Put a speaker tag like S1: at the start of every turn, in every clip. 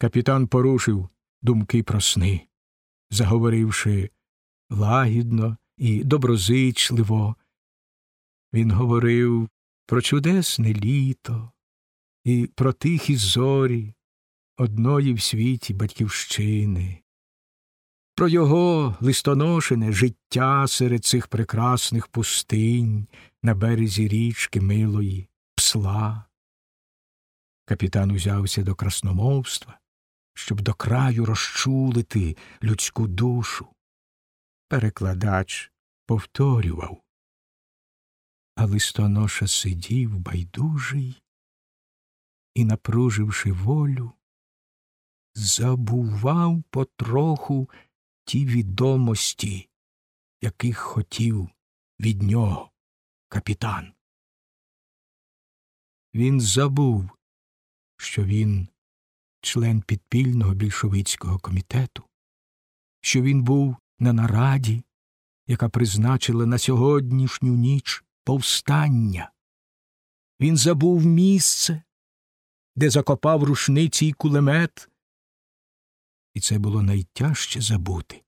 S1: Капітан порушив думки про сни, заговоривши лагідно і доброзичливо. Він говорив про чудесне літо і про тихі зорі одної в світі батьківщини, про його листоношене життя серед цих прекрасних пустинь на березі річки милої, псла. Капітан узявся до красномовства, щоб до краю розчулити людську душу. Перекладач повторював. А листоноша сидів байдужий і, напруживши волю, забував потроху ті відомості, яких хотів від нього капітан. Він забув, що він член підпільного більшовицького комітету, що він був на нараді, яка призначила на сьогоднішню ніч повстання. Він забув місце, де закопав рушниці й кулемет, і це було найтяжче забути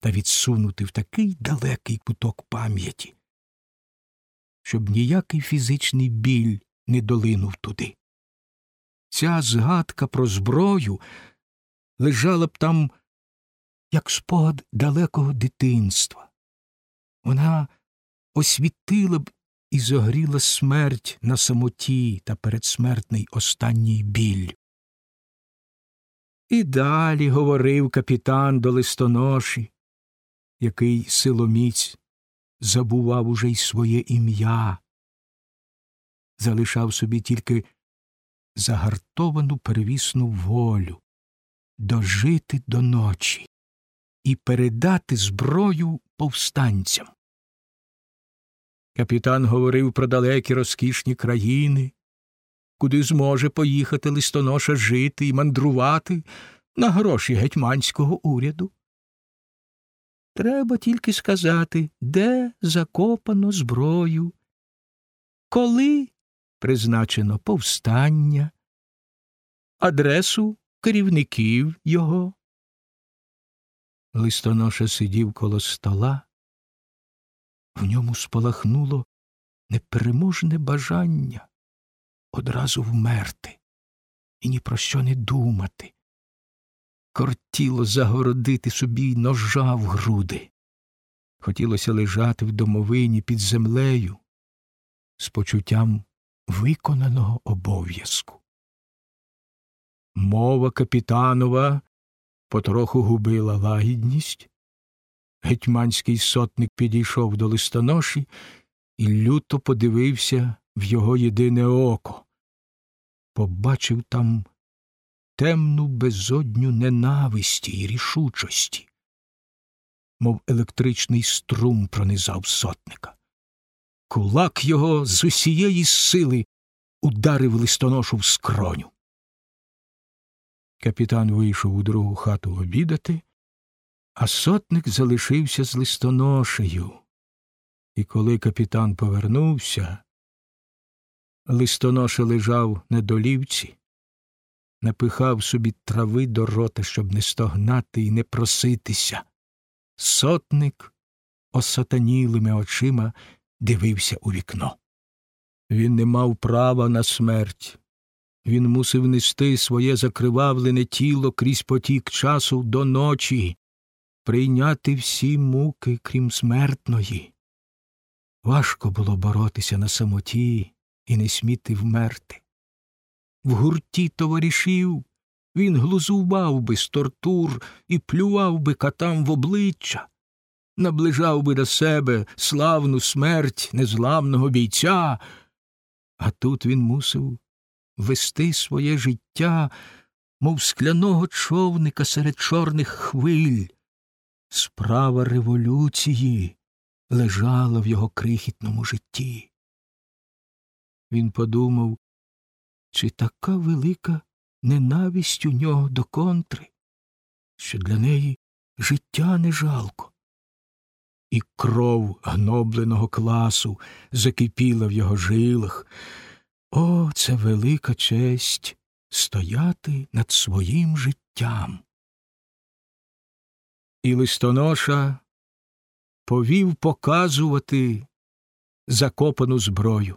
S1: та відсунути в такий далекий куток пам'яті, щоб ніякий фізичний біль не долинув туди. Ця згадка про зброю лежала б там, як спогад далекого дитинства. Вона освітила б і зогріла смерть на самоті та передсмертний останній біль. І далі говорив капітан до листоноші, який силоміць забував уже й своє ім'я, залишав собі тільки загартовану первісну волю дожити до ночі і передати зброю повстанцям. Капітан говорив про далекі розкішні країни, куди зможе поїхати листоноша жити і мандрувати на гроші гетьманського уряду. Треба тільки сказати, де закопано зброю, коли призначено повстання, адресу керівників його. Листоноша сидів коло стола, в ньому спалахнуло непереможне бажання одразу вмерти і ні про що не думати. Кортіло загородити собі ножа в груди. Хотілося лежати в домовині під землею з почуттям виконаного обов'язку. Мова капітанова потроху губила лагідність. Гетьманський сотник підійшов до листоноші і люто подивився в його єдине око. Побачив там темну безодню ненависті і рішучості, мов електричний струм пронизав сотника. Кулак його з усієї сили ударив листоношу в скроню. Капітан вийшов у другу хату обідати, а сотник залишився з листоношею. І коли капітан повернувся, листоноша лежав на долівці, напихав собі трави до рота, щоб не стогнати і не проситися. Сотник осатанілими очима дивився у вікно. Він не мав права на смерть. Він мусив нести своє закривавлене тіло крізь потік часу до ночі, прийняти всі муки, крім смертної. Важко було боротися на самоті і не сміти вмерти. В гурті товаришів він глузував би з тортур і плював би катам в обличчя, наближав би до себе славну смерть незламного бійця, а тут він мусив вести своє життя, мов скляного човника серед чорних хвиль. Справа революції лежала в його крихітному житті. Він подумав, чи така велика ненависть у нього до контри, що для неї життя не жалко, і кров гнобленого класу закипіла в його жилах. О, це велика честь стояти над своїм життям. І листоноша повів показувати закопану зброю.